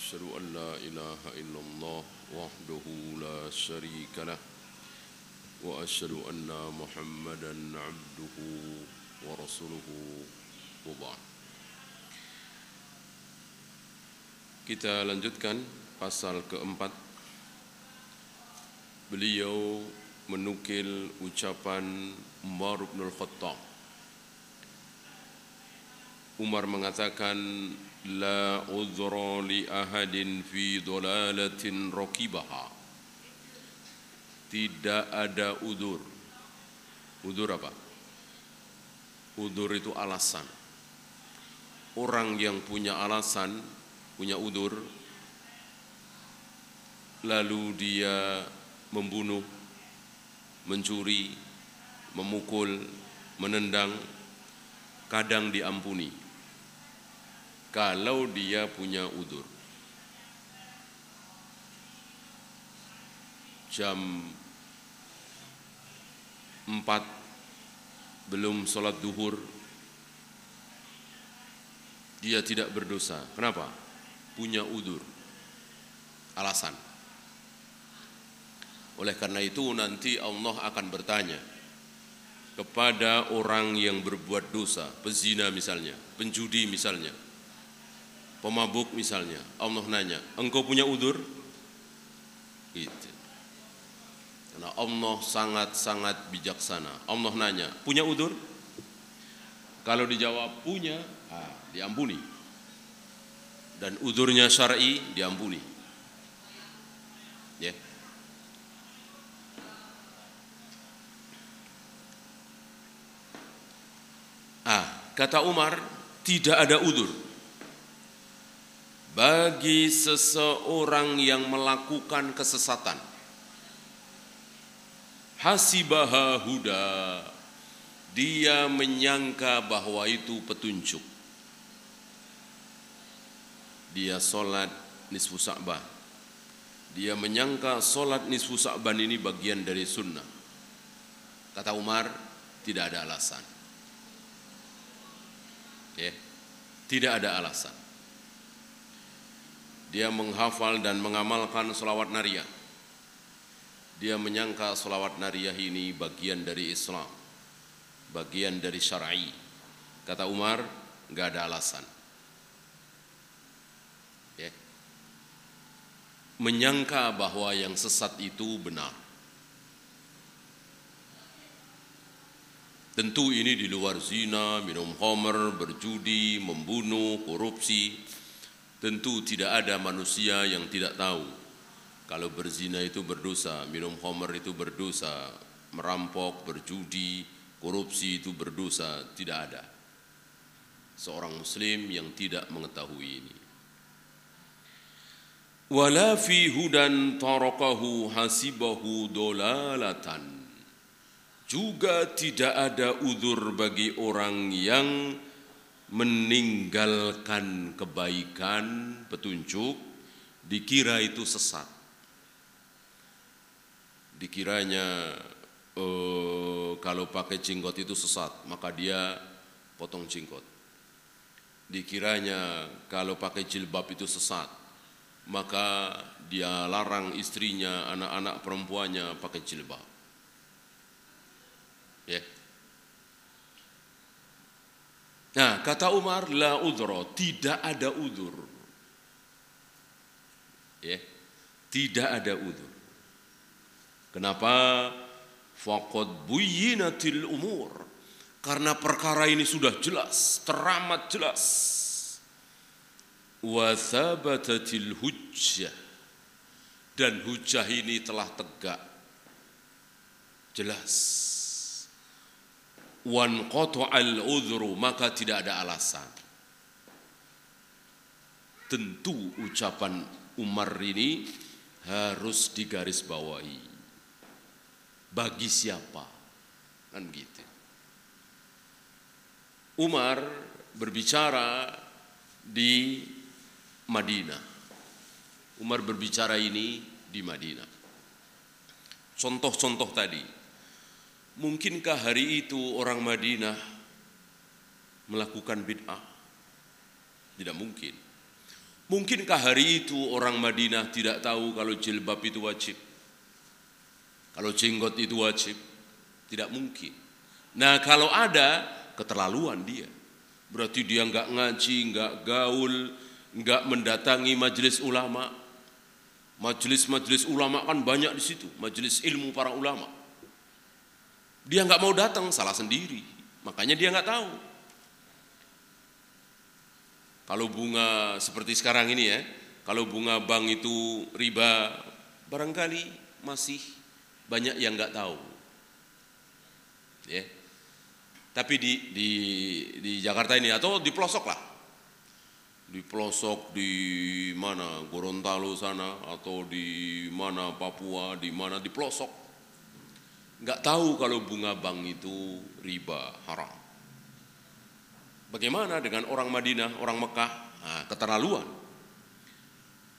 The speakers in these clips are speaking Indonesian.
أشهد أن لا إله إلا الله وحده لا شريك له وأشهد أن محمدا عبده ورسوله وبعد. Kita lanjutkan pasal keempat. Beliau menukil ucapan Umar bin Khattab Umar mengatakan La li ahadin fi rakibaha Tidak ada udur. Udur apa? Udur itu alasan. Orang yang punya alasan punya udur lalu dia membunuh mencuri memukul menendang kadang diampuni kalau dia punya udur jam 4 belum sholat duhur dia tidak berdosa kenapa? punya udur, alasan. Oleh karena itu nanti Allah akan bertanya kepada orang yang berbuat dosa, pezina misalnya, penjudi misalnya, pemabuk misalnya. Allah nanya, engkau punya udur? Gitu. Karena Allah sangat-sangat bijaksana. Allah nanya, punya udur? Kalau dijawab punya, ah, diampuni dan udurnya syar'i diampuni. Ya. Ah, kata Umar, tidak ada udur bagi seseorang yang melakukan kesesatan. Hasibaha huda, dia menyangka bahwa itu petunjuk dia solat nisfu sa'bah. Dia menyangka solat nisfu sa'ban ini bagian dari sunnah. Kata Umar, tidak ada alasan. Ya, tidak ada alasan. Dia menghafal dan mengamalkan selawat nariyah. Dia menyangka selawat nariyah ini bagian dari Islam, bagian dari syar'i. Kata Umar, nggak ada alasan. menyangka bahwa yang sesat itu benar. Tentu ini di luar zina, minum homer, berjudi, membunuh, korupsi. Tentu tidak ada manusia yang tidak tahu. Kalau berzina itu berdosa, minum homer itu berdosa, merampok, berjudi, korupsi itu berdosa, tidak ada. Seorang muslim yang tidak mengetahui ini. Wala fi hudan tarakahu hasibahu dolalatan. Juga tidak ada udur bagi orang yang meninggalkan kebaikan petunjuk dikira itu sesat dikiranya uh, kalau pakai jenggot itu sesat maka dia potong jenggot dikiranya kalau pakai jilbab itu sesat maka dia larang istrinya, anak-anak perempuannya pakai jilbab. Ya. Nah, kata Umar, la udro, tidak ada udur. Ya. Tidak ada udur. Kenapa? Faqad buyinatil umur. Karena perkara ini sudah jelas, teramat jelas wa thabatatil hujjah dan hujah ini telah tegak jelas wan al udhru maka tidak ada alasan tentu ucapan Umar ini harus digarisbawahi. Bagi siapa? Kan gitu. Umar berbicara di Madinah. Umar berbicara ini di Madinah. Contoh-contoh tadi. Mungkinkah hari itu orang Madinah melakukan bid'ah? Tidak mungkin. Mungkinkah hari itu orang Madinah tidak tahu kalau jilbab itu wajib? Kalau jenggot itu wajib? Tidak mungkin. Nah kalau ada, keterlaluan dia. Berarti dia nggak ngaji, nggak gaul, nggak mendatangi majelis ulama. Majelis-majelis ulama kan banyak di situ, majelis ilmu para ulama. Dia nggak mau datang, salah sendiri. Makanya dia nggak tahu. Kalau bunga seperti sekarang ini ya, kalau bunga bank itu riba, barangkali masih banyak yang nggak tahu. Ya. Tapi di, di, di Jakarta ini atau di pelosok lah, di pelosok di mana Gorontalo sana atau di mana Papua, di mana di pelosok, nggak tahu kalau bunga bank itu riba haram. Bagaimana dengan orang Madinah, orang Mekah? Nah, keterlaluan.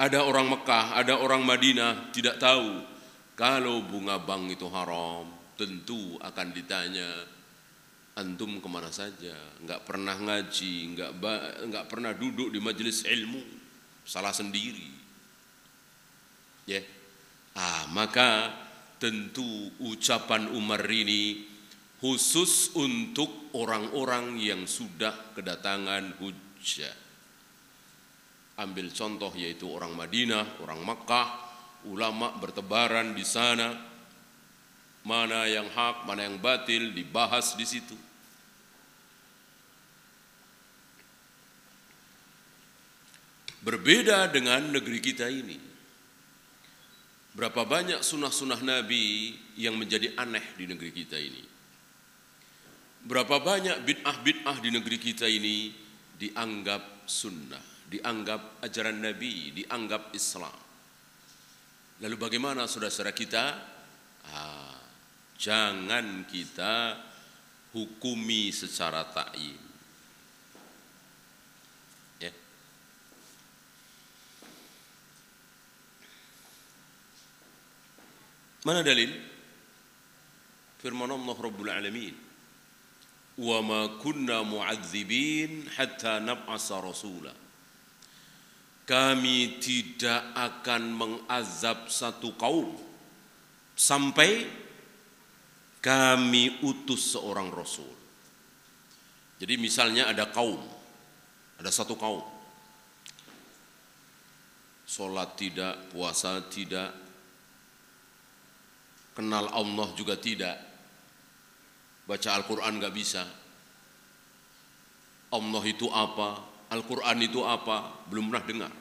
Ada orang Mekah, ada orang Madinah tidak tahu kalau bunga bank itu haram, tentu akan ditanya antum ke mana saja, nggak pernah ngaji, nggak nggak pernah duduk di majelis ilmu, salah sendiri. Ya, yeah. ah maka tentu ucapan Umar ini khusus untuk orang-orang yang sudah kedatangan hujah. Ambil contoh yaitu orang Madinah, orang Makkah, ulama bertebaran di sana. Mana yang hak, mana yang batil dibahas di situ. Berbeda dengan negeri kita ini. Berapa banyak sunnah-sunnah Nabi yang menjadi aneh di negeri kita ini. Berapa banyak bid'ah-bid'ah di negeri kita ini dianggap sunnah, dianggap ajaran Nabi, dianggap Islam. Lalu bagaimana saudara-saudara kita? Ah, jangan kita hukumi secara ta'yin. Mana dalil? Firman Allah Rabbul Alamin wa ma kunna mu'adzibin hatta nab'asa rasula. Kami tidak akan mengazab satu kaum sampai kami utus seorang rasul. Jadi misalnya ada kaum, ada satu kaum. Sholat tidak, puasa tidak, kenal Allah juga tidak, Baca Al-Quran gak bisa. Allah itu apa? Al-Quran itu apa? Belum pernah dengar.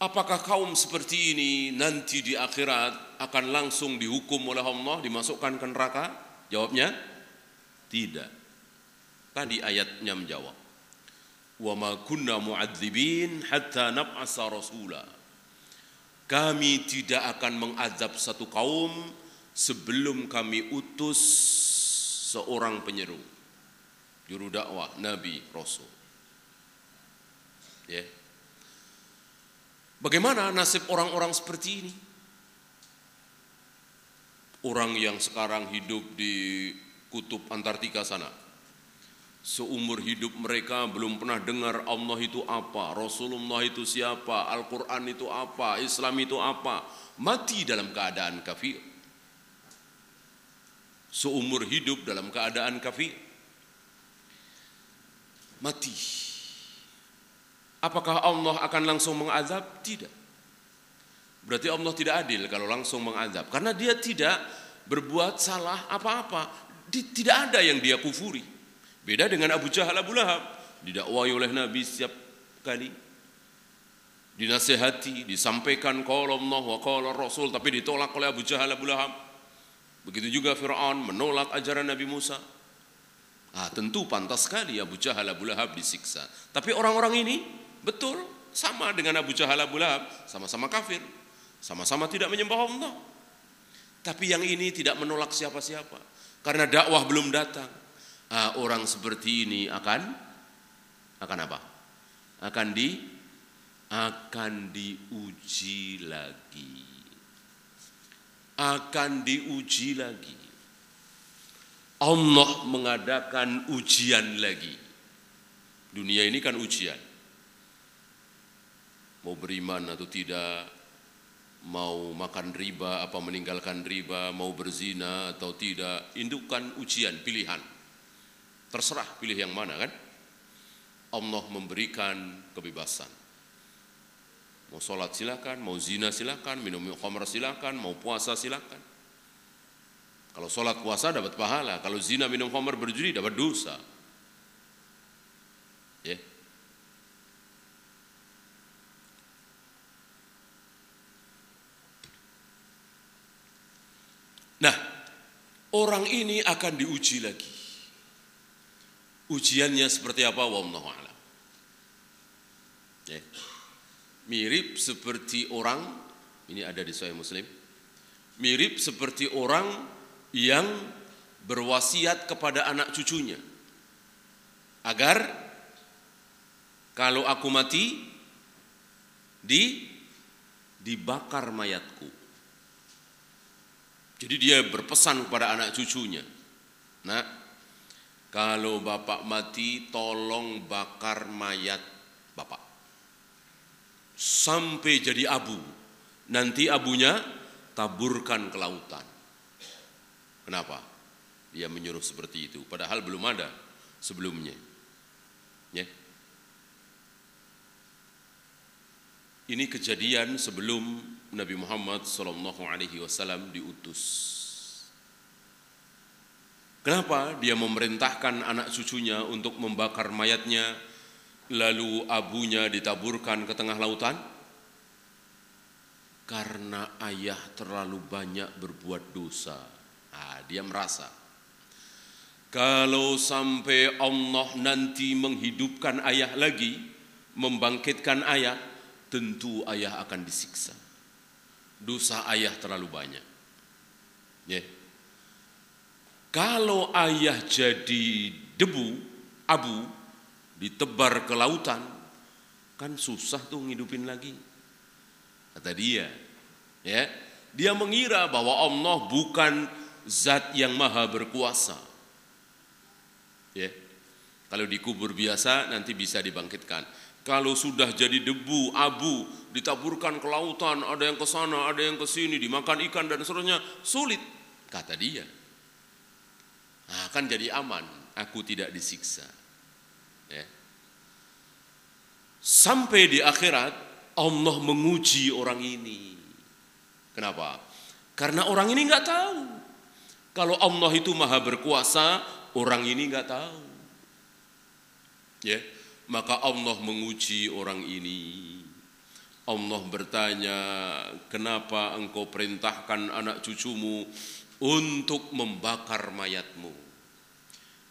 Apakah kaum seperti ini nanti di akhirat akan langsung dihukum oleh Allah, dimasukkan ke neraka? Jawabnya, tidak. Tadi ayatnya menjawab. Wa ma kunna mu'adzibin hatta nab'asa rasula. Kami tidak akan mengazab satu kaum sebelum kami utus seorang penyeru. Juru dakwah nabi rasul. Ya. Bagaimana nasib orang-orang seperti ini? Orang yang sekarang hidup di kutub Antartika sana Seumur hidup mereka belum pernah dengar Allah itu apa, Rasulullah itu siapa, Al-Quran itu apa, Islam itu apa. Mati dalam keadaan kafir. Seumur hidup dalam keadaan kafir. Mati. Apakah Allah akan langsung mengazab? Tidak. Berarti Allah tidak adil kalau langsung mengazab. Karena dia tidak berbuat salah apa-apa. Tidak ada yang dia kufuri beda dengan Abu Jahal Abu Lahab didakwai oleh Nabi setiap kali dinasehati disampaikan qala Allah wa Rasul tapi ditolak oleh Abu Jahal Abu Lahab Begitu juga Fir'aun menolak ajaran Nabi Musa. Ah, tentu pantas sekali Abu Jahal Abu Lahab disiksa. Tapi orang-orang ini Betul, sama dengan Abu Jahal Abu Lahab, sama-sama kafir, sama-sama tidak menyembah Allah. Tapi yang ini tidak menolak siapa-siapa karena dakwah belum datang. Ah, orang seperti ini akan akan apa? Akan di akan diuji lagi. Akan diuji lagi. Allah mengadakan ujian lagi. Dunia ini kan ujian. Mau beriman atau tidak, mau makan riba apa meninggalkan riba, mau berzina atau tidak, indukan ujian, pilihan. Terserah pilih yang mana kan? Allah memberikan kebebasan. Mau sholat silakan, mau zina silakan, minum khamr silakan, mau puasa silakan. Kalau sholat puasa dapat pahala, kalau zina minum khamr berjudi dapat dosa. Ya. Yeah. Nah, orang ini akan diuji lagi. Ujiannya seperti apa? Wallahu a'lam. Ya. Mirip seperti orang, ini ada di Sahih Muslim. Mirip seperti orang yang berwasiat kepada anak cucunya agar kalau aku mati di dibakar mayatku. Jadi dia berpesan kepada anak cucunya. Nah, kalau bapak mati tolong bakar mayat bapak. Sampai jadi abu. Nanti abunya taburkan ke lautan. Kenapa? Dia menyuruh seperti itu. Padahal belum ada sebelumnya. Ya. Ini kejadian sebelum Nabi Muhammad Wasallam diutus. Kenapa dia memerintahkan anak cucunya untuk membakar mayatnya, lalu abunya ditaburkan ke tengah lautan? Karena ayah terlalu banyak berbuat dosa. Ah, dia merasa kalau sampai Allah nanti menghidupkan ayah lagi, membangkitkan ayah, tentu ayah akan disiksa dosa ayah terlalu banyak. Ya. Kalau ayah jadi debu, abu, ditebar ke lautan, kan susah tuh ngidupin lagi. Kata dia, ya, dia mengira bahwa Allah bukan zat yang maha berkuasa. Ya. Kalau dikubur biasa nanti bisa dibangkitkan. Kalau sudah jadi debu, abu, ditaburkan ke lautan, ada yang ke sana, ada yang ke sini, dimakan ikan dan seterusnya, sulit, kata dia. Nah, kan jadi aman, aku tidak disiksa. Ya. Sampai di akhirat, Allah menguji orang ini. Kenapa? Karena orang ini nggak tahu. Kalau Allah itu maha berkuasa, orang ini nggak tahu. Ya. Maka Allah menguji orang ini. Allah bertanya, kenapa engkau perintahkan anak cucumu untuk membakar mayatmu?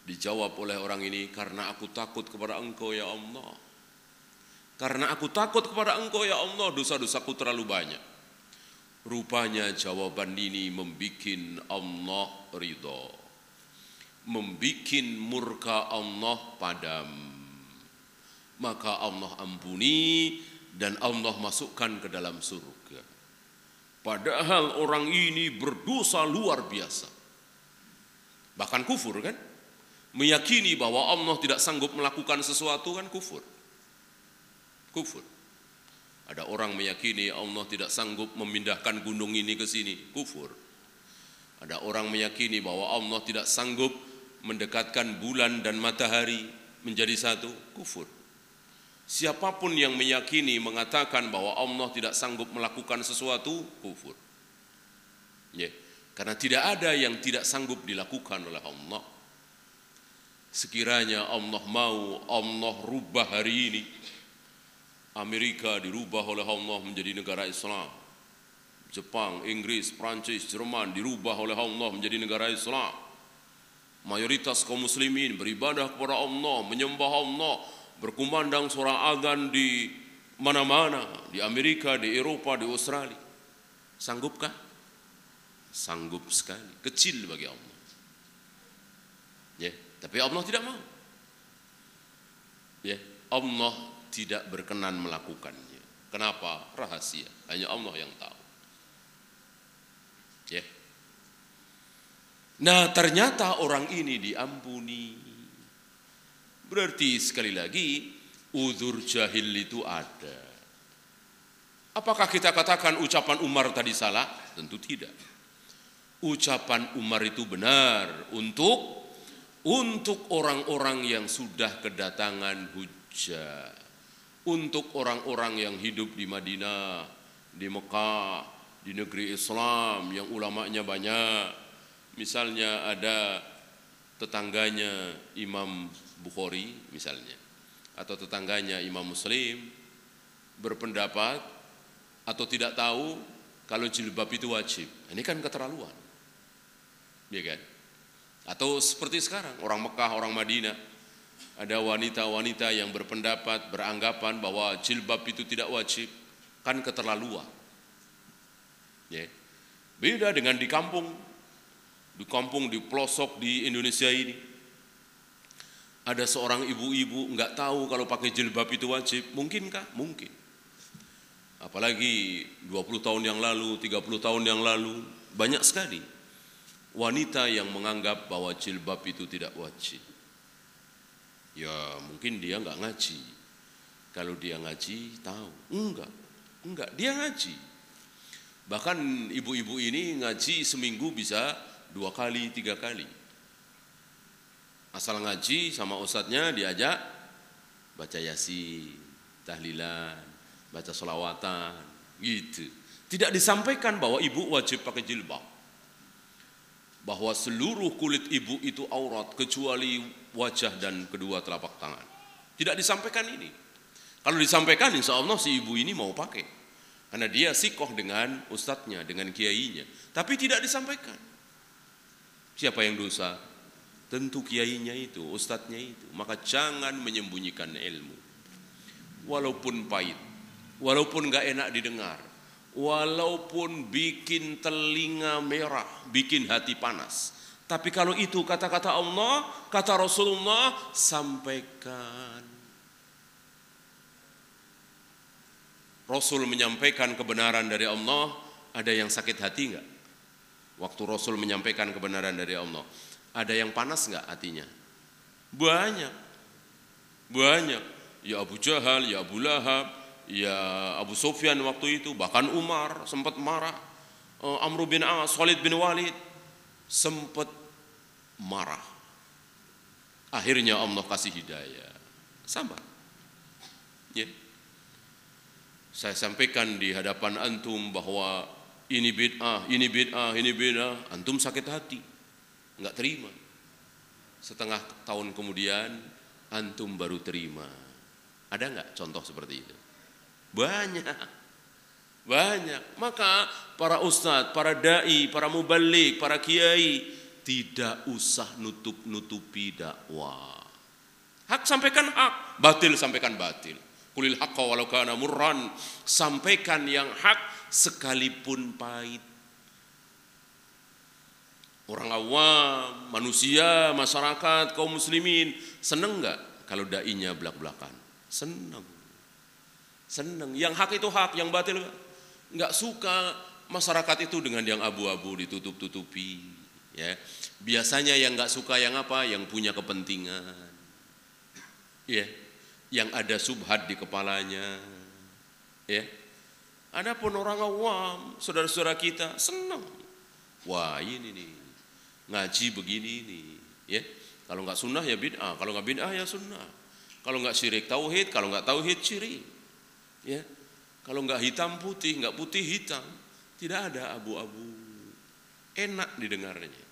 Dijawab oleh orang ini, karena aku takut kepada engkau ya Allah. Karena aku takut kepada engkau ya Allah, dosa-dosaku terlalu banyak. Rupanya jawaban ini membuat Allah ridho. Membuat murka Allah padamu maka Allah ampuni dan Allah masukkan ke dalam surga. Padahal orang ini berdosa luar biasa. Bahkan kufur kan? Meyakini bahwa Allah tidak sanggup melakukan sesuatu kan kufur. Kufur. Ada orang meyakini Allah tidak sanggup memindahkan gunung ini ke sini, kufur. Ada orang meyakini bahwa Allah tidak sanggup mendekatkan bulan dan matahari menjadi satu, kufur. Siapa pun yang meyakini mengatakan bahwa Allah tidak sanggup melakukan sesuatu kufur. Ya, karena tidak ada yang tidak sanggup dilakukan oleh Allah. Sekiranya Allah mau Allah rubah hari ini Amerika dirubah oleh Allah menjadi negara Islam. Jepang, Inggris, Prancis, Jerman dirubah oleh Allah menjadi negara Islam. Mayoritas kaum muslimin beribadah kepada Allah, menyembah Allah, berkumandang suara azan di mana-mana, di Amerika, di Eropa, di Australia. Sanggupkah? Sanggup sekali, kecil bagi Allah. Ya, tapi Allah tidak mau. Ya, Allah tidak berkenan melakukannya. Kenapa? Rahasia. Hanya Allah yang tahu. Ya. Nah, ternyata orang ini diampuni. Berarti sekali lagi uzur jahil itu ada. Apakah kita katakan ucapan Umar tadi salah? Tentu tidak. Ucapan Umar itu benar untuk untuk orang-orang yang sudah kedatangan hujah, untuk orang-orang yang hidup di Madinah, di Mekah, di negeri Islam yang ulamanya banyak. Misalnya ada tetangganya Imam Bukhari misalnya atau tetangganya Imam Muslim berpendapat atau tidak tahu kalau jilbab itu wajib. Ini kan keterlaluan. Ya kan? Atau seperti sekarang, orang Mekah, orang Madinah, ada wanita-wanita yang berpendapat, beranggapan bahwa jilbab itu tidak wajib, kan keterlaluan. Ya. Beda dengan di kampung, di kampung, di pelosok di Indonesia ini. Ada seorang ibu-ibu nggak tahu kalau pakai jilbab itu wajib, mungkinkah? Mungkin. Apalagi 20 tahun yang lalu, 30 tahun yang lalu, banyak sekali wanita yang menganggap bahwa jilbab itu tidak wajib. Ya mungkin dia nggak ngaji. Kalau dia ngaji tahu. Enggak, enggak dia ngaji. Bahkan ibu-ibu ini ngaji seminggu bisa dua kali, tiga kali. Asal ngaji sama ustadznya diajak baca yasin, tahlilan, baca solawatan, gitu. Tidak disampaikan bahwa ibu wajib pakai jilbab bahwa seluruh kulit ibu itu aurat kecuali wajah dan kedua telapak tangan. Tidak disampaikan ini. Kalau disampaikan insya Allah si ibu ini mau pakai. Karena dia sikoh dengan ustadznya, dengan kiainya. Tapi tidak disampaikan. Siapa yang dosa? Tentu kiainya itu, ustadznya itu. Maka jangan menyembunyikan ilmu. Walaupun pahit, walaupun gak enak didengar, walaupun bikin telinga merah, bikin hati panas. Tapi kalau itu kata-kata Allah, kata Rasulullah, sampaikan. Rasul menyampaikan kebenaran dari Allah, ada yang sakit hati enggak? Waktu Rasul menyampaikan kebenaran dari Allah, ada yang panas enggak hatinya? Banyak. Banyak. Ya Abu Jahal, ya Abu Lahab, ya Abu Sufyan waktu itu, bahkan Umar sempat marah, uh, Amr bin As, Khalid bin Walid sempat marah. Akhirnya Allah kasih hidayah. Sama. Ya. Saya sampaikan di hadapan antum bahwa ini bid'ah, ini bid'ah, ini bid'ah, antum sakit hati. Enggak terima. Setengah tahun kemudian antum baru terima. Ada enggak contoh seperti itu? Banyak. Banyak. Maka para ustadz, para dai, para mubalik, para kiai tidak usah nutup-nutupi dakwah. Hak sampaikan hak, batil sampaikan batil. Kulil haqqa walau kana murran. Sampaikan yang hak sekalipun pahit. Orang awam, manusia, masyarakat, kaum muslimin seneng nggak kalau dainya belak-belakan? Seneng. Senang. Yang hak itu hak, yang batil nggak suka masyarakat itu dengan yang abu-abu ditutup-tutupi. Ya, biasanya yang nggak suka yang apa? Yang punya kepentingan. Ya, yang ada subhat di kepalanya. Ya, Adapun orang awam, saudara-saudara kita senang. Wah ini nih, ngaji begini nih. Ya, kalau nggak sunnah ya bid'ah, kalau nggak bid'ah ya sunnah. Kalau nggak syirik tauhid, kalau nggak tauhid syirik. Ya, kalau nggak hitam putih, nggak putih hitam, tidak ada abu-abu. Enak didengarnya.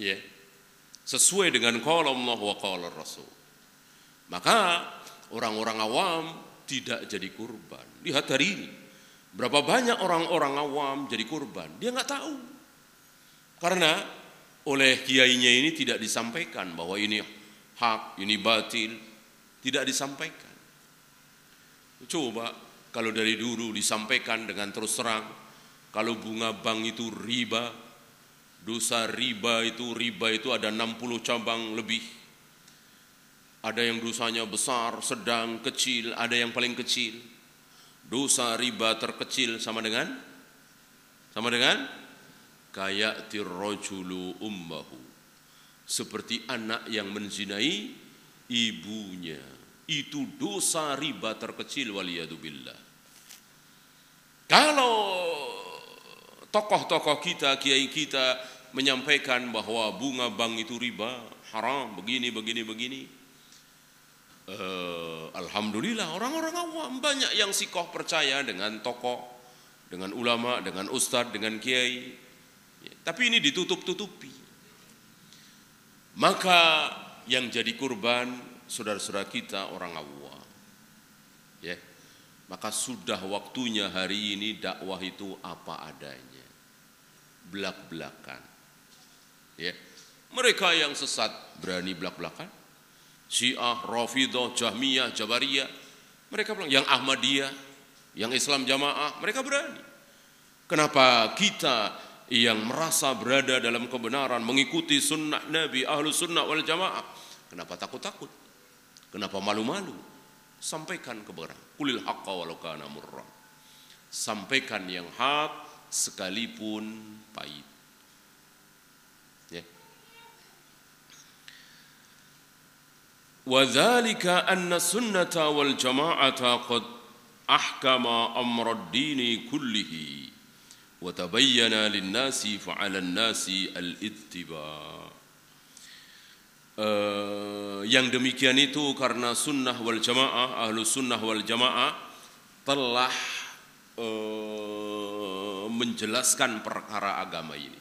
Ya, sesuai dengan kalau Allah wa Rasul. Maka orang-orang awam tidak jadi kurban. Lihat hari ini, berapa banyak orang-orang awam jadi kurban? Dia nggak tahu. Karena oleh kiainya ini tidak disampaikan bahwa ini hak, ini batil, tidak disampaikan. Coba kalau dari dulu disampaikan dengan terus terang, kalau bunga bank itu riba, dosa riba itu riba itu ada 60 cabang lebih. Ada yang dosanya besar, sedang, kecil, ada yang paling kecil. Dosa riba terkecil sama dengan sama dengan kayak tirrojulu ummahu. Seperti anak yang menzinai ibunya. Itu dosa riba terkecil waliyadubillah. Kalau tokoh-tokoh kita, kiai kita menyampaikan bahwa bunga bank itu riba, haram, begini, begini, begini. Uh, Alhamdulillah orang-orang awam banyak yang sikoh percaya dengan tokoh, dengan ulama, dengan ustadz, dengan kiai. Tapi ini ditutup-tutupi. Maka yang jadi kurban saudara-saudara kita orang awam. Ya. Maka sudah waktunya hari ini dakwah itu apa adanya. Belak-belakan. Ya. Mereka yang sesat berani belak-belakan. Syiah, Rafidah, Jahmiyah, Jabariyah. Mereka bilang yang Ahmadiyah, yang Islam Jamaah, mereka berani. Kenapa kita yang merasa berada dalam kebenaran, mengikuti sunnah Nabi, ahlu sunnah wal jamaah. Kenapa takut-takut? Kenapa malu-malu? Sampaikan kebenaran. Kulil haqqa kana murrah. Sampaikan yang hak sekalipun pahit. Ya. Wadzalika anna sunnata wal jama'ata qad ahkama amra ad-dini kullihi وتبين للناس فعلى الناس الاتباع eh, yang demikian itu karena sunnah wal jamaah ahlu sunnah wal jamaah telah eh, menjelaskan perkara agama ini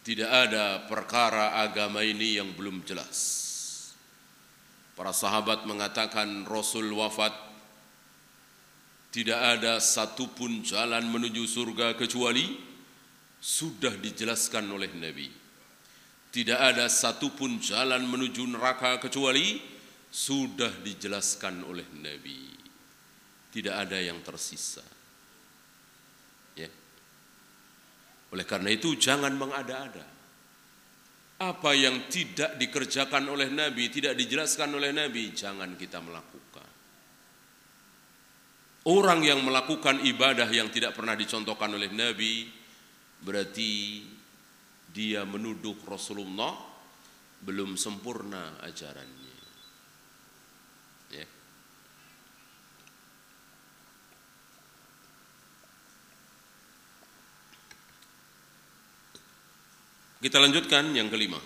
tidak ada perkara agama ini yang belum jelas. Para sahabat mengatakan Rasul wafat tidak ada satupun jalan menuju surga kecuali sudah dijelaskan oleh Nabi. Tidak ada satupun jalan menuju neraka kecuali sudah dijelaskan oleh Nabi. Tidak ada yang tersisa. Ya. Oleh karena itu jangan mengada-ada. Apa yang tidak dikerjakan oleh Nabi, tidak dijelaskan oleh Nabi, jangan kita melakukan. Orang yang melakukan ibadah yang tidak pernah dicontohkan oleh Nabi berarti dia menuduh Rasulullah belum sempurna ajarannya. Ya. Kita lanjutkan yang kelima.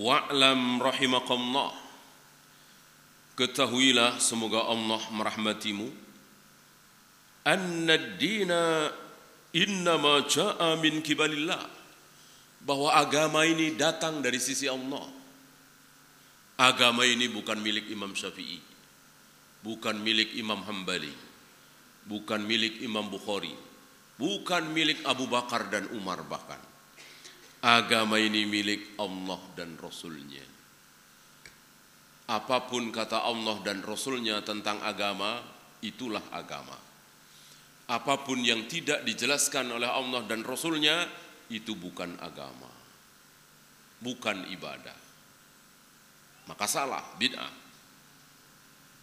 Wa'lam rahimakumullah Ketahuilah semoga Allah merahmatimu. Anna dina innama ja'a min kibalillah. Bahwa agama ini datang dari sisi Allah. Agama ini bukan milik Imam Syafi'i. Bukan milik Imam Hambali. Bukan milik Imam Bukhari. Bukan milik Abu Bakar dan Umar bahkan. Agama ini milik Allah dan Rasulnya Apa pun kata Allah dan Rasulnya tentang agama, itulah agama. Apa pun yang tidak dijelaskan oleh Allah dan Rasulnya, itu bukan agama. Bukan ibadah. Maka salah, bid'ah.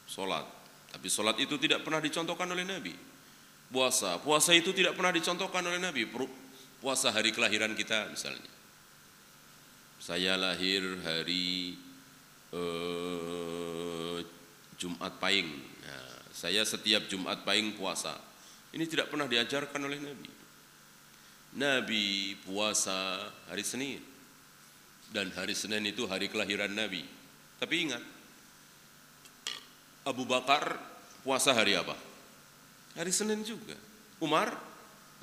Solat. Tapi solat itu tidak pernah dicontohkan oleh Nabi. Puasa. Puasa itu tidak pernah dicontohkan oleh Nabi. Puasa hari kelahiran kita misalnya. Saya lahir hari eh, Jumat Pahing. Nah, saya setiap Jumat Pahing puasa. Ini tidak pernah diajarkan oleh Nabi. Nabi puasa hari Senin. Dan hari Senin itu hari kelahiran Nabi. Tapi ingat, Abu Bakar puasa hari apa? Hari Senin juga. Umar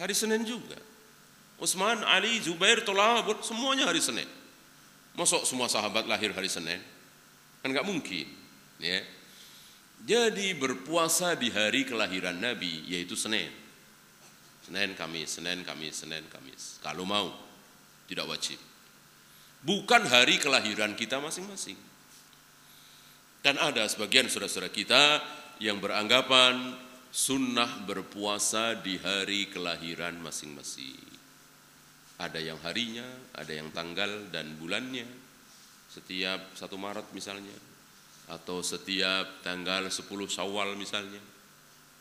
hari Senin juga. Utsman, Ali, Zubair, Tolah, semuanya hari Senin. Masuk semua sahabat lahir hari Senin? Kan nggak mungkin. Ya. Jadi berpuasa di hari kelahiran Nabi yaitu Senin. Senin Kamis, Senin Kamis, Senin Kamis. Kalau mau tidak wajib. bukan hari kelahiran kita masing-masing. Dan ada sebagian saudara-saudara kita yang beranggapan sunnah berpuasa di hari kelahiran masing-masing. Ada yang harinya, ada yang tanggal dan bulannya. Setiap satu Maret misalnya, atau setiap tanggal 10 Syawal misalnya.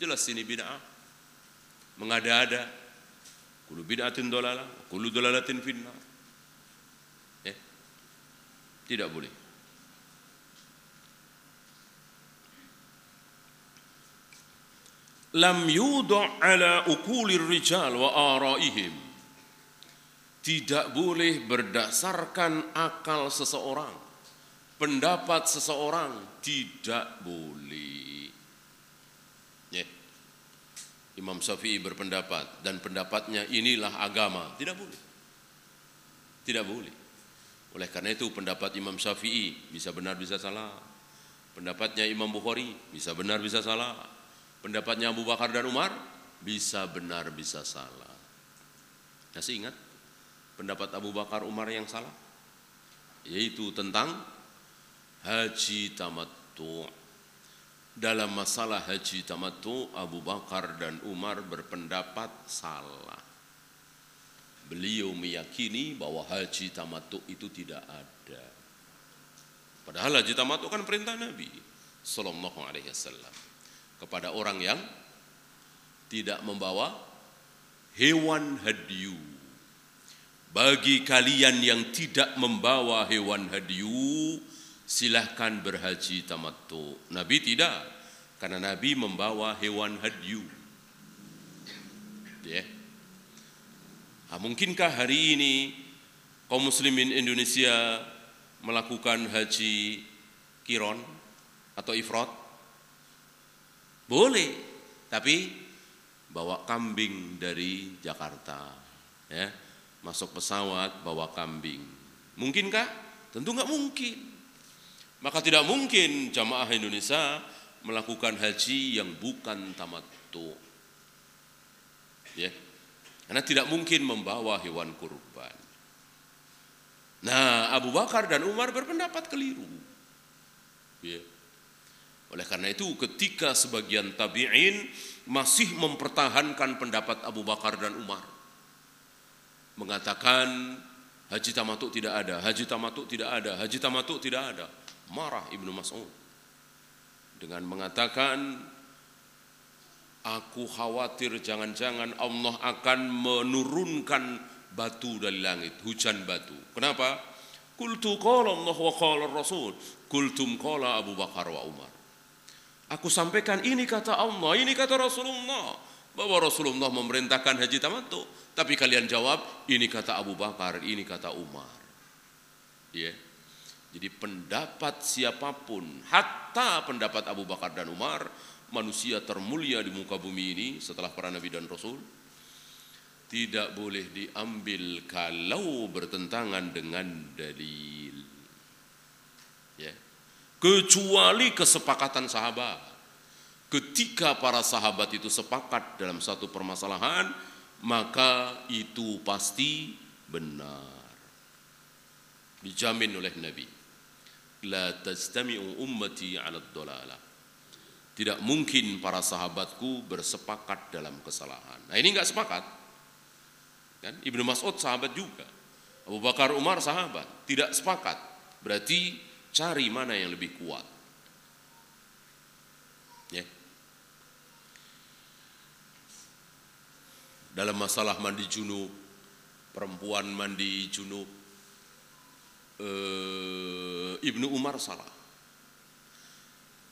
Jelas ini bid'ah. Mengada-ada. Kulu bid'atin dolalah, kulu dolalatin finnar. Eh, tidak boleh. Lam ukulir rijal wa araihim. Tidak boleh berdasarkan akal seseorang. Pendapat seseorang tidak boleh. Ya. Imam Syafi'i berpendapat dan pendapatnya inilah agama. Tidak boleh. Tidak boleh. Oleh karena itu pendapat Imam Syafi'i bisa benar bisa salah. Pendapatnya Imam Bukhari bisa benar bisa salah. Pendapatnya Abu Bakar dan Umar bisa benar bisa salah. Masih ingat pendapat Abu Bakar Umar yang salah? Yaitu tentang haji tamattu. Dalam masalah haji tamattu Abu Bakar dan Umar berpendapat salah. Beliau meyakini bahwa haji tamattu itu tidak ada. Padahal haji tamattu kan perintah Nabi sallallahu alaihi wasallam kepada orang yang tidak membawa hewan hadyu. Bagi kalian yang tidak membawa hewan hadyu, silahkan berhaji tamattu. Nabi tidak, karena Nabi membawa hewan hadyu. Ya. Nah, mungkinkah hari ini kaum muslimin Indonesia melakukan haji kiron atau ifrat? Boleh, tapi bawa kambing dari Jakarta, ya, masuk pesawat bawa kambing. Mungkinkah? Tentu nggak mungkin. Maka tidak mungkin jamaah Indonesia melakukan haji yang bukan tamattu. Ya. Karena tidak mungkin membawa hewan kurban. Nah, Abu Bakar dan Umar berpendapat keliru. Ya. Oleh karena itu ketika sebagian tabi'in masih mempertahankan pendapat Abu Bakar dan Umar. Mengatakan haji tamatuk tidak ada, haji tamatuk tidak ada, haji tamatuk tidak ada. Marah Ibnu Mas'ud. Dengan mengatakan Aku khawatir jangan-jangan Allah akan menurunkan batu dari langit, hujan batu. Kenapa? Kultu qala Allah wa qala Rasul, kultum qala Abu Bakar wa Umar. Aku sampaikan ini kata Allah, ini kata Rasulullah. Bahwa Rasulullah memerintahkan haji tamattu. Tapi kalian jawab, ini kata Abu Bakar, ini kata Umar. Ya. Jadi pendapat siapa pun, hatta pendapat Abu Bakar dan Umar, manusia termulia di muka bumi ini setelah para nabi dan rasul, tidak boleh diambil kalau bertentangan dengan dalil. Ya. Kecuali kesepakatan sahabat. Ketika para sahabat itu sepakat dalam satu permasalahan, maka itu pasti benar. Dijamin oleh Nabi. La tajtami'u ummati 'ala dhalalah. Tidak mungkin para sahabatku bersepakat dalam kesalahan. Nah, ini enggak sepakat. Kan? Ibnu Mas'ud sahabat juga. Abu Bakar Umar sahabat, tidak sepakat. Berarti Cari mana yang lebih kuat. Dalam masalah mandi junub, perempuan mandi junub, eh, Ibnu Umar salah.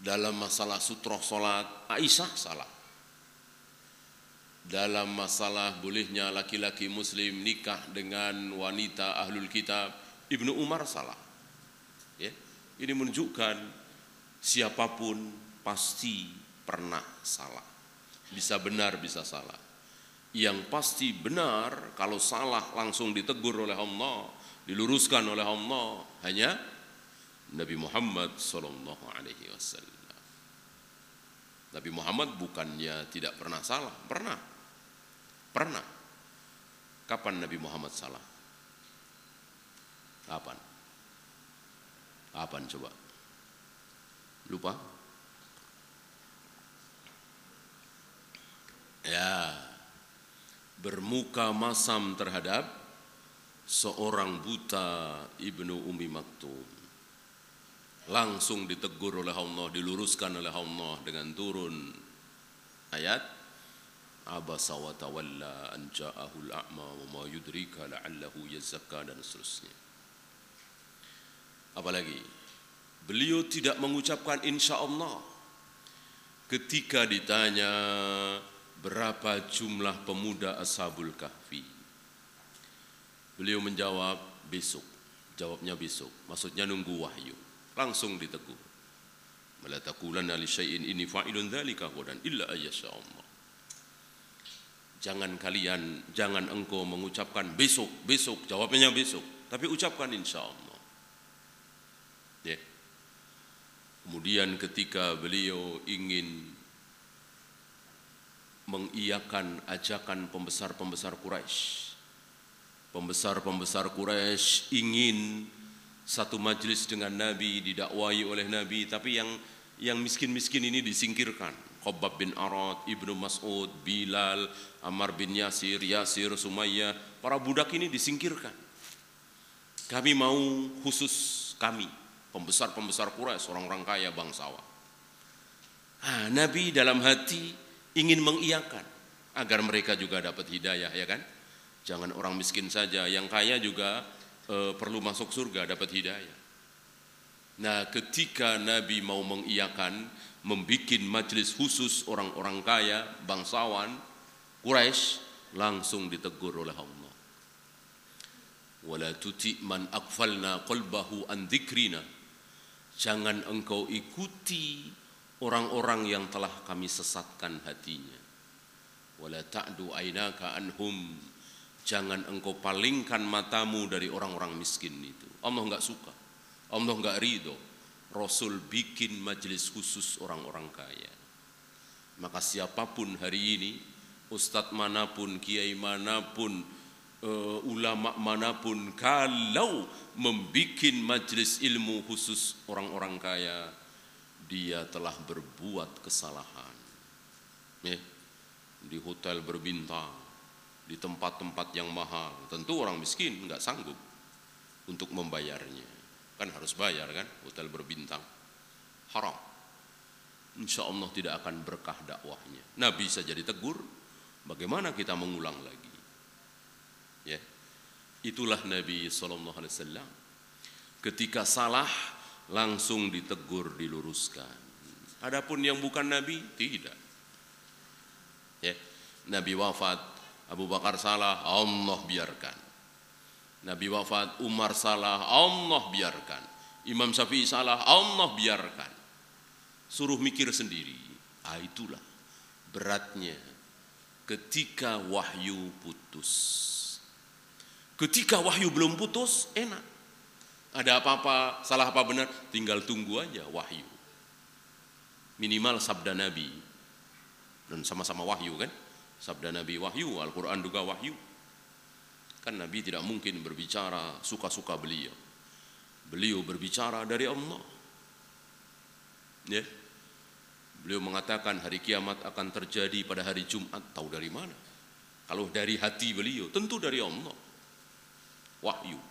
Dalam masalah sutroh solat, Aisyah salah. Dalam masalah bolehnya laki-laki muslim nikah dengan wanita ahlul kitab, Ibnu Umar salah. Ya. Ini menunjukkan siapa pun pasti pernah salah. Bisa benar, bisa salah. Yang pasti benar kalau salah langsung ditegur oleh Allah, diluruskan oleh Allah hanya Nabi Muhammad sallallahu alaihi wasallam. Nabi Muhammad bukannya tidak pernah salah, pernah. Pernah. Kapan Nabi Muhammad salah? Kapan? Kapan coba? Lupa? Ya, bermuka masam terhadap seorang buta Ibnu Umi Maktum. Langsung ditegur oleh Allah, diluruskan oleh Allah dengan turun ayat Abasa wa tawalla an ja'ahul a'ma wa ma yudrika la'allahu yazakka dan seterusnya. Apalagi beliau tidak mengucapkan insya Allah ketika ditanya berapa jumlah pemuda Ashabul Kahfi. Beliau menjawab besok. Jawabnya besok. Maksudnya nunggu wahyu. Langsung ditegur. Mala taqulanna li syai'in inni fa'ilun dzalika ghadan illa ayyasha Allah. Jangan kalian, jangan engkau mengucapkan besok, besok, jawabnya besok. Tapi ucapkan insya Allah. Ya. Kemudian ketika beliau ingin mengiyakan ajakan pembesar-pembesar Quraisy. Pembesar-pembesar Quraisy ingin satu majlis dengan Nabi didakwai oleh Nabi tapi yang yang miskin-miskin ini disingkirkan. Khabbab bin Arad, Ibnu Mas'ud, Bilal, Ammar bin Yasir, Yasir, Sumayyah, para budak ini disingkirkan. Kami mau khusus kami, pembesar-pembesar Quraisy, orang-orang kaya bangsawan. Ah, Nabi dalam hati ingin mengiyakan agar mereka juga dapat hidayah ya kan? Jangan orang miskin saja yang kaya juga e, perlu masuk surga dapat hidayah. Nah ketika Nabi mau mengiyakan membikin majelis khusus orang-orang kaya bangsawan Quraisy langsung ditegur oleh Allah. Wala tuti man akfalna qalbahu an dzikrina jangan engkau ikuti orang-orang yang telah kami sesatkan hatinya. Wala ta'du ainaka anhum. Jangan engkau palingkan matamu dari orang-orang miskin itu. Allah enggak suka. Allah enggak ridho. Rasul bikin majelis khusus orang-orang kaya. Maka siapa pun hari ini, ustadz mana pun, kiai mana pun, uh, ulama mana pun, kalau membikin majelis ilmu khusus orang-orang kaya, dia telah berbuat kesalahan. Ya, di hotel berbintang, di tempat-tempat yang mahal, tentu orang miskin nggak sanggup untuk membayarnya. Kan harus bayar kan, hotel berbintang. Haram. Insya Allah tidak akan berkah dakwahnya. Nabi saja ditegur, bagaimana kita mengulang lagi? Ya, itulah Nabi Wasallam. Ketika salah, langsung ditegur, diluruskan. Adapun yang bukan nabi tidak. Ya. Nabi wafat, Abu Bakar salah, Allah biarkan. Nabi wafat, Umar salah, Allah biarkan. Imam Syafi'i salah, Allah biarkan. Suruh mikir sendiri. Ah itulah beratnya ketika wahyu putus. Ketika wahyu belum putus, enak. Ada apa-apa, salah apa benar, tinggal tunggu aja wahyu. Minimal sabda Nabi. Dan sama-sama wahyu kan? Sabda Nabi wahyu, Al-Quran juga wahyu. Kan Nabi tidak mungkin berbicara suka-suka beliau. Beliau berbicara dari Allah. Ya. Beliau mengatakan hari kiamat akan terjadi pada hari Jumat. Tahu dari mana? Kalau dari hati beliau, tentu dari Allah. Wahyu.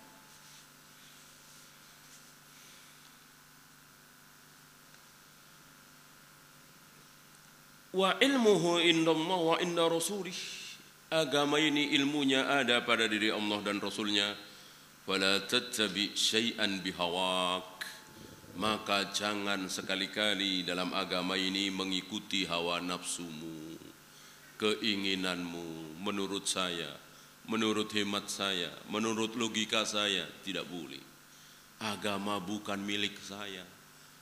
Wa ilmuhu indallah wa inda rasulih. Agama ini ilmunya ada pada diri Allah dan Rasulnya. Fala tattabi syai'an bihawak. Maka jangan sekali-kali dalam agama ini mengikuti hawa nafsumu. Keinginanmu menurut saya. Menurut hemat saya. Menurut logika saya. Tidak boleh. Agama bukan milik saya.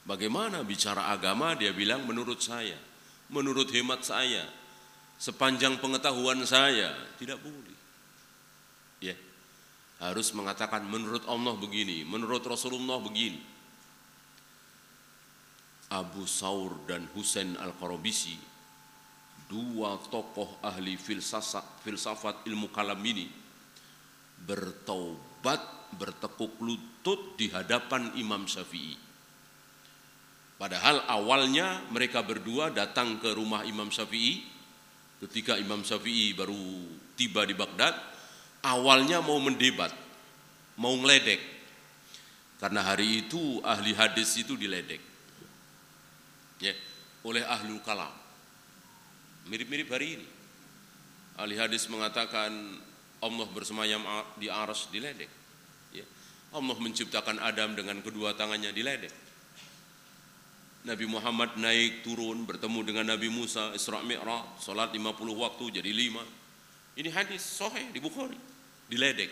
Bagaimana bicara agama dia bilang menurut saya menurut hemat saya, sepanjang pengetahuan saya, tidak boleh. Ya. Harus mengatakan menurut Allah begini, menurut Rasulullah begini. Abu Saur dan Husain Al-Qarabisi, dua tokoh ahli filsafat, filsafat ilmu kalam ini bertaubat bertekuk lutut di hadapan Imam Syafi'i. Padahal awalnya mereka berdua datang ke rumah Imam Syafi'i ketika Imam Syafi'i baru tiba di Baghdad, awalnya mau mendebat, mau ngeledek. Karena hari itu ahli hadis itu diledek. Ya, oleh ahlul kalam. Mirip-mirip hari ini. Ahli hadis mengatakan Allah bersemayam di aras diledek. Ya. Allah menciptakan Adam dengan kedua tangannya diledek. Nabi Muhammad naik turun bertemu dengan Nabi Musa Isra Mi'raj, salat 50 waktu jadi 5. Ini hadis sahih di Bukhari, diledek.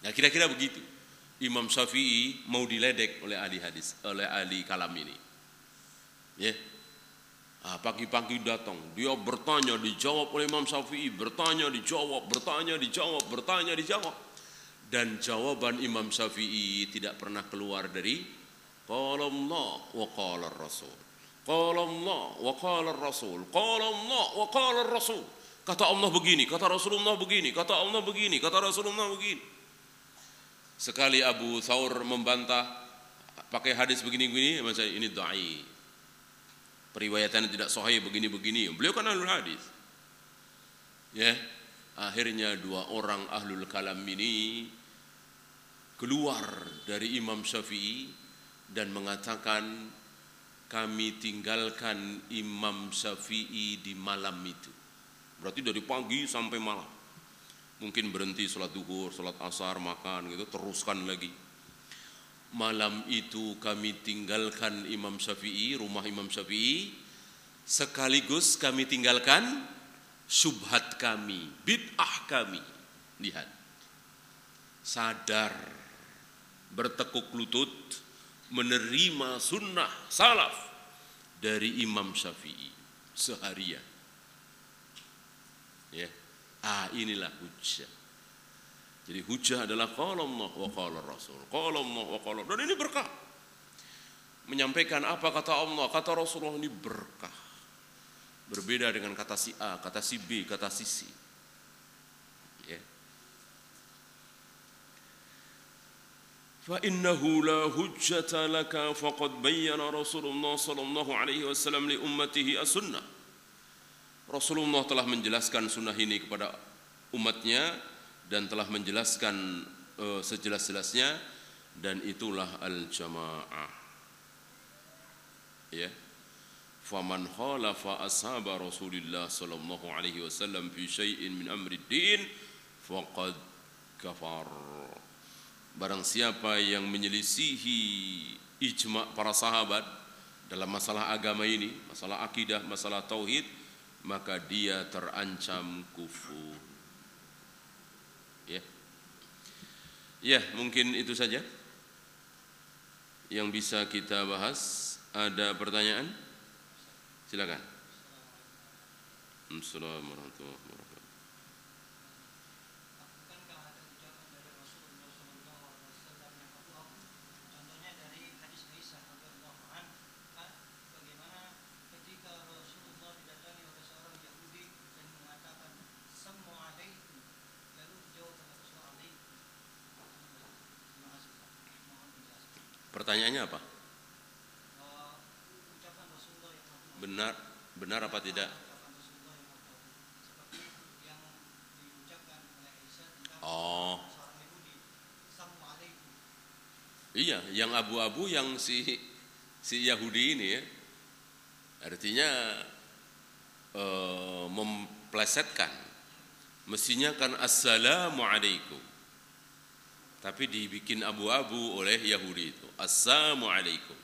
Nah, kira-kira begitu. Imam Syafi'i mau diledek oleh ahli hadis, oleh ahli kalam ini. Ya. Ah, pagi-pagi datang, dia bertanya dijawab oleh Imam Syafi'i, bertanya dijawab, bertanya dijawab, bertanya dijawab. Dan jawaban Imam Syafi'i tidak pernah keluar dari Allah wa qala Rasul. Qala Allah wa qala Rasul. Qala Allah wa qala Rasul. Kata Allah begini, kata Rasulullah begini, kata Allah begini, kata Rasulullah begini. Sekali Abu Thawr membantah pakai hadis begini-begini, ini dhaif periwayatan tidak sahih begini-begini. Beliau kan ahlul hadis. Ya, akhirnya dua orang ahlul kalam ini keluar dari Imam Syafi'i dan mengatakan kami tinggalkan Imam Syafi'i di malam itu. Berarti dari pagi sampai malam. Mungkin berhenti sholat duhur, sholat asar, makan gitu, teruskan lagi malam itu kami tinggalkan Imam Syafi'i, rumah Imam Syafi'i, sekaligus kami tinggalkan subhat kami, bid'ah kami. Lihat, sadar, bertekuk lutut, menerima sunnah salaf dari Imam Syafi'i seharian. Ya, ah inilah hujah. Jadi hujah adalah qala wa qala Rasul. Qala wa qala dan ini berkah. Menyampaikan apa kata Allah, kata Rasulullah ini berkah. Berbeda dengan kata si A, kata si B, kata si C. Ya. فإنه لا حجة لك فقد بين رسول الله صلى الله عليه وسلم لأمته السنة Rasulullah telah menjelaskan sunnah ini kepada umatnya dan telah menjelaskan uh, sejelas-jelasnya dan itulah al-jamaah. Ya. Faman khalafa ashab Rasulillah sallallahu alaihi wasallam fi syai'in min amri din faqad kafar. Barang siapa yang menyelisihi ijma para sahabat dalam masalah agama ini, masalah akidah, masalah tauhid, maka dia terancam kufur. Ya. Ya, mungkin itu saja yang bisa kita bahas. Ada pertanyaan? Silakan. Assalamualaikum warahmatullahi wabarakatuh. Pertanyaannya apa? Benar benar apa tidak? Oh. Iya, yang abu-abu yang si si Yahudi ini ya. Artinya eh, memplesetkan. Mestinya kan assalamualaikum. Tapi dibikin abu-abu oleh Yahudi itu. Assalamualaikum.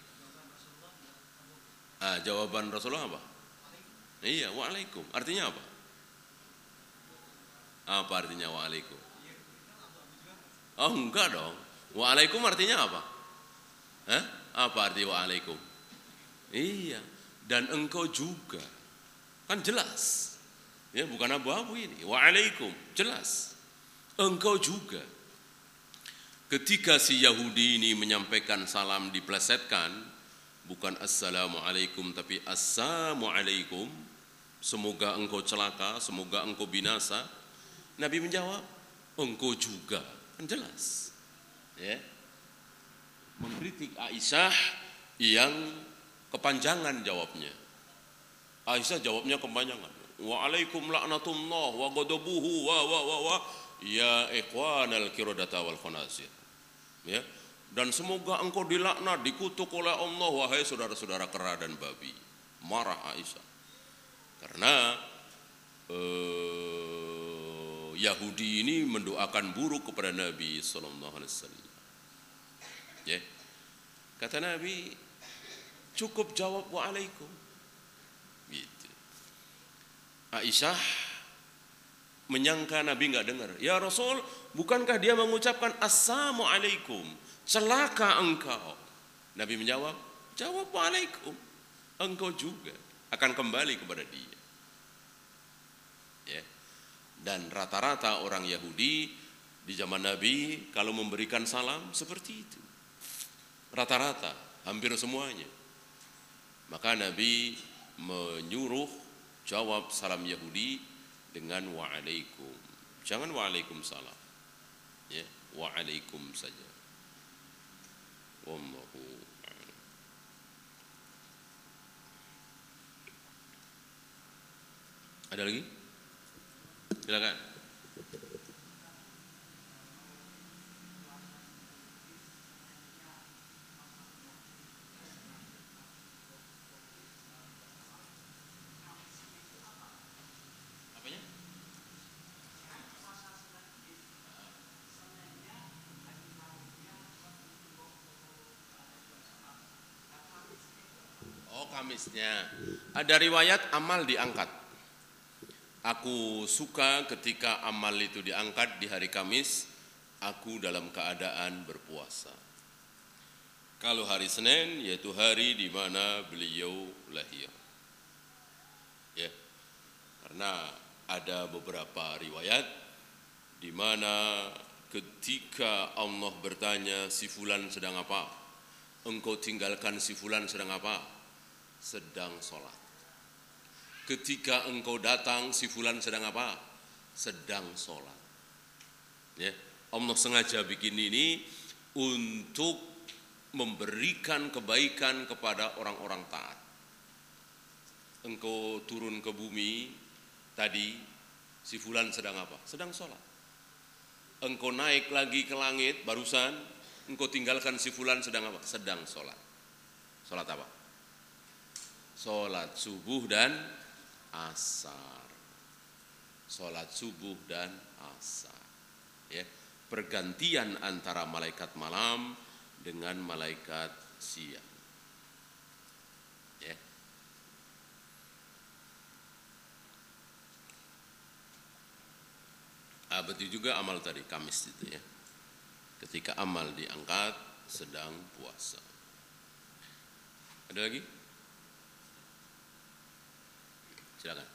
Ah, jawaban Rasulullah apa? Iya, waalaikum. Artinya apa? Apa artinya waalaikum? Oh, enggak dong. Waalaikum artinya apa? Hah? Apa arti waalaikum? Iya, dan engkau juga. Kan jelas. Ya, bukan abu-abu ini. Waalaikum, jelas. Engkau juga. Ketika si Yahudi ini menyampaikan salam diplesetkan, bukan assalamualaikum tapi assalamualaikum, semoga engkau celaka, semoga engkau binasa. Nabi menjawab, engkau juga Kan jelas. Ya. Mengkritik Aisyah yang kepanjangan jawabnya. Aisyah jawabnya kepanjangan. Waalaikum laknatullah wa ghadabuhu wa wa wa wa ya ikhwanal kiradata wal khanasir. Ya. Dan semoga engkau dilaknat, dikutuk oleh Allah wahai saudara-saudara kera dan babi. Marah Aisyah. Karena eh, Yahudi ini mendoakan buruk kepada Nabi sallallahu alaihi wasallam. Ya. Kata Nabi, cukup jawab waalaikum. Gitu. Aisyah menyangka Nabi nggak dengar. Ya Rasul, bukankah dia mengucapkan assalamualaikum? Celaka engkau. Nabi menjawab, jawab waalaikum. Engkau juga akan kembali kepada dia. Ya. Dan rata-rata orang Yahudi di zaman Nabi kalau memberikan salam seperti itu. Rata-rata, hampir semuanya. Maka Nabi menyuruh jawab salam Yahudi dengan waalaikum. Jangan waalaikumsalam. Ya, waalaikum saja. Wallahu. Ada lagi? Silakan. Oh, Kamisnya. Ada riwayat amal diangkat. Aku suka ketika amal itu diangkat di hari Kamis, aku dalam keadaan berpuasa. Kalau hari Senin yaitu hari di mana beliau lahir. Ya. Karena ada beberapa riwayat di mana ketika Allah bertanya si fulan sedang apa? Engkau tinggalkan si fulan sedang apa? Sedang sholat. Ketika engkau datang si fulan sedang apa? Sedang sholat. Ya. Allah sengaja bikin ini untuk memberikan kebaikan kepada orang-orang taat. Engkau turun ke bumi tadi si fulan sedang apa? Sedang sholat. Engkau naik lagi ke langit barusan engkau tinggalkan si fulan sedang apa? Sedang sholat. Sholat apa? Sholat subuh dan asar. Sholat subuh dan asar. Ya, pergantian antara malaikat malam dengan malaikat siang. Ya. Ah, betul juga amal tadi Kamis itu ya. Ketika amal diangkat sedang puasa. Ada lagi? Silakan.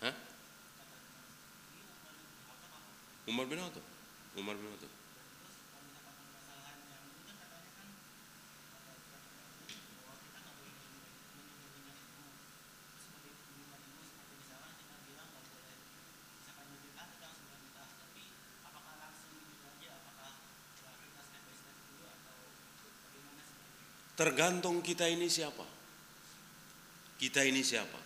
Hah? Umar bin Khattab. Umar bin Khattab. Tergantung kita ini siapa. Kita ini siapa.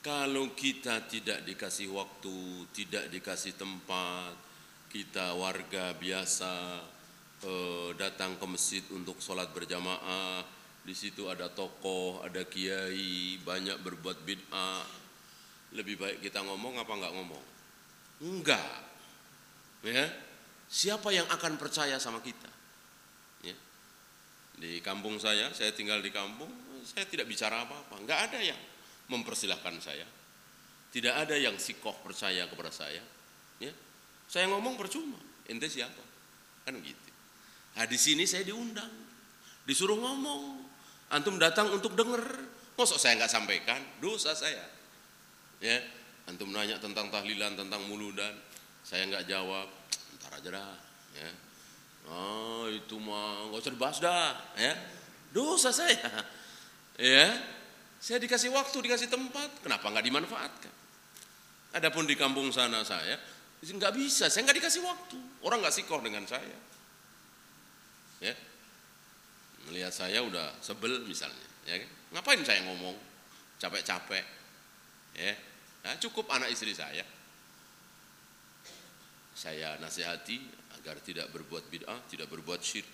Kalau kita tidak dikasih waktu, tidak dikasih tempat, kita warga biasa eh, datang ke masjid untuk sholat berjamaah, di situ ada tokoh, ada kiai, banyak berbuat bid'ah. Lebih baik kita ngomong apa enggak ngomong? Enggak. Ya. Siapa yang akan percaya sama kita? Di kampung saya, saya tinggal di kampung, saya tidak bicara apa-apa. Enggak ada yang mempersilahkan saya. Tidak ada yang sikoh percaya kepada saya. Ya. Saya ngomong percuma. Ente siapa? Kan gitu. Nah, di sini saya diundang. Disuruh ngomong. Antum datang untuk dengar. Masa saya nggak sampaikan? Dosa saya. Ya. Antum nanya tentang tahlilan, tentang muludan. Saya nggak jawab. Ntar aja dah. Ya. Oh itu mah nggak usah dibahas dah. Ya. Dosa saya. Ya, saya dikasih waktu, dikasih tempat, kenapa nggak dimanfaatkan? Adapun di kampung sana saya, nggak bisa, saya nggak dikasih waktu. Orang nggak sikoh dengan saya. Ya, melihat saya udah sebel misalnya, ya kan? Ngapain saya ngomong? Capek-capek, ya. Nah, cukup anak istri saya. Saya nasihati agar tidak berbuat bid'ah, tidak berbuat syirik.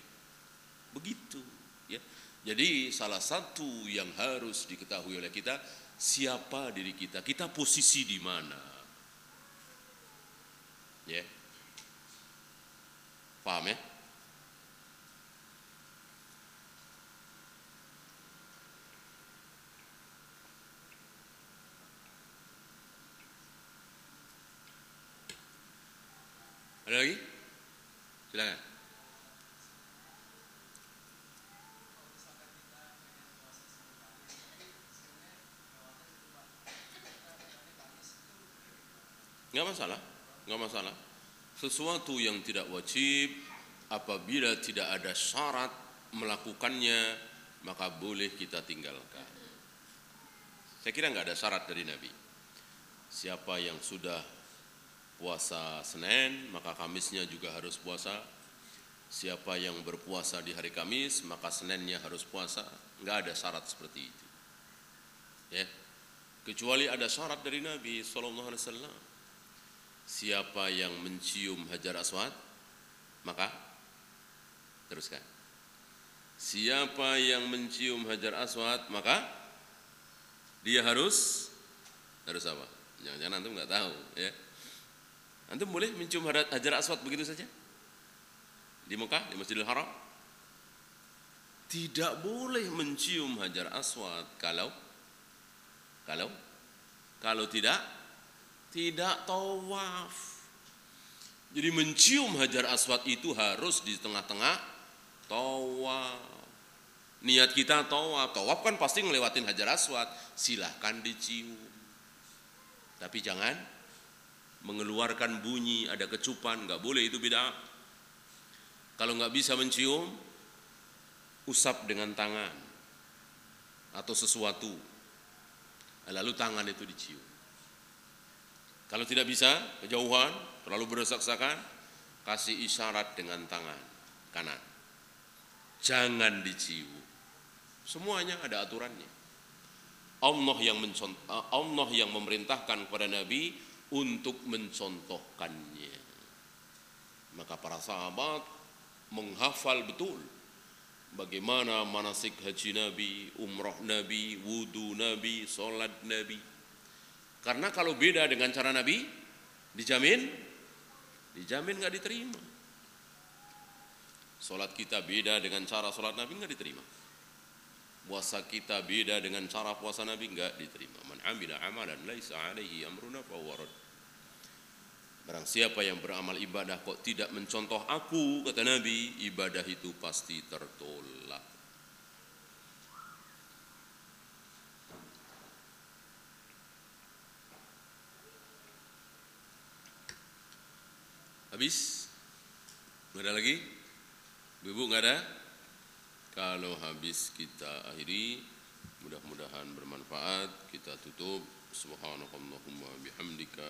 Begitu, ya. Jadi salah satu yang harus diketahui oleh kita siapa diri kita, kita posisi di mana. Ya. Paham ya? Ada lagi? Silakan. Enggak masalah, enggak masalah. Sesuatu yang tidak wajib apabila tidak ada syarat melakukannya maka boleh kita tinggalkan. Saya kira enggak ada syarat dari Nabi. Siapa yang sudah puasa Senin maka Kamisnya juga harus puasa. Siapa yang berpuasa di hari Kamis maka Seninnya harus puasa. Enggak ada syarat seperti itu. Ya. Kecuali ada syarat dari Nabi sallallahu alaihi wasallam Siapa yang mencium hajar aswad Maka Teruskan Siapa yang mencium hajar aswad Maka Dia harus Harus apa? Jangan-jangan antum nggak tahu ya. Antum boleh mencium hajar aswad begitu saja? Di Mekah, di Masjidil Haram? Tidak boleh mencium hajar aswad kalau kalau kalau tidak tidak tawaf. Jadi mencium hajar aswad itu harus di tengah-tengah tawaf. Niat kita tawaf. Tawaf kan pasti ngelewatin hajar aswad. Silahkan dicium. Tapi jangan mengeluarkan bunyi, ada kecupan, nggak boleh itu beda. Kalau nggak bisa mencium, usap dengan tangan atau sesuatu. Lalu tangan itu dicium. Kalau tidak bisa, kejauhan, terlalu berdesak-desakan, kasih isyarat dengan tangan kanan. Jangan dicium. Semuanya ada aturannya. Allah yang Allah yang memerintahkan kepada Nabi untuk mencontohkannya. Maka para sahabat menghafal betul bagaimana manasik haji Nabi, umrah Nabi, wudhu Nabi, solat Nabi karena kalau beda dengan cara Nabi, dijamin, dijamin nggak diterima. Solat kita beda dengan cara solat Nabi nggak diterima. Puasa kita beda dengan cara puasa Nabi nggak diterima. Man amila amalan laisa alaihi amruna fawarad. Barang siapa yang beramal ibadah kok tidak mencontoh aku, kata Nabi, ibadah itu pasti tertolak. Habis? Nggak ada lagi? Ibu nggak ada? Kalau habis kita akhiri, mudah-mudahan bermanfaat. Kita tutup. Subhanakallahumma bihamdika.